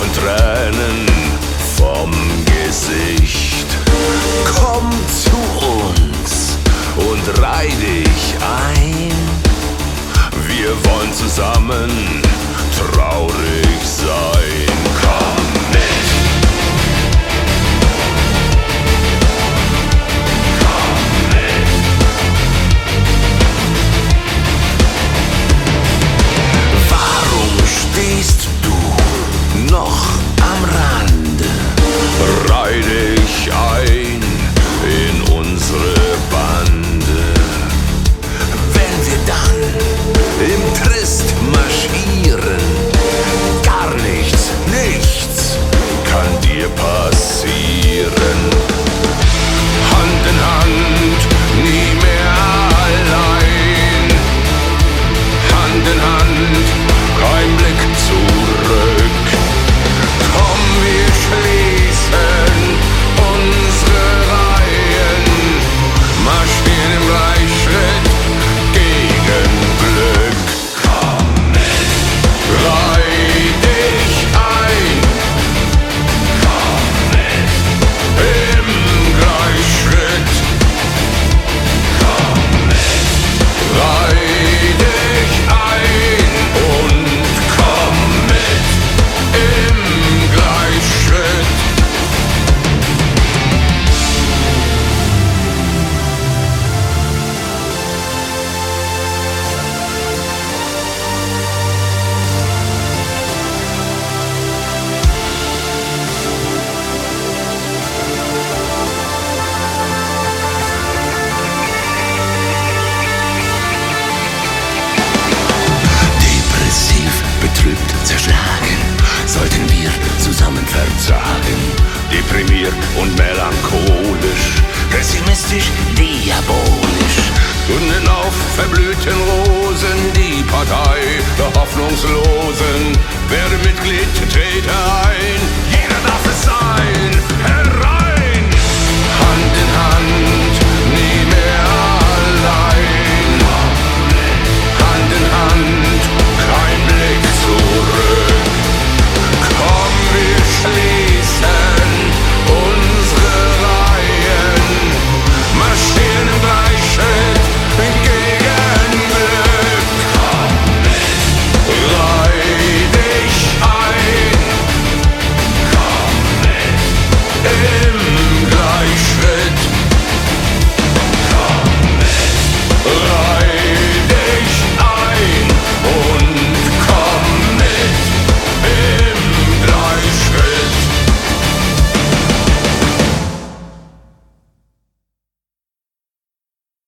laufen Tränen vom Gesicht. Komm zu uns und reih dich ein. Wir wollen zusammen traurig. und melancholisch, pessimistisch, diabolisch. Gründen auf verblühten Rosen die Partei der Hoffnungslosen. Werde Mitglied, trete ein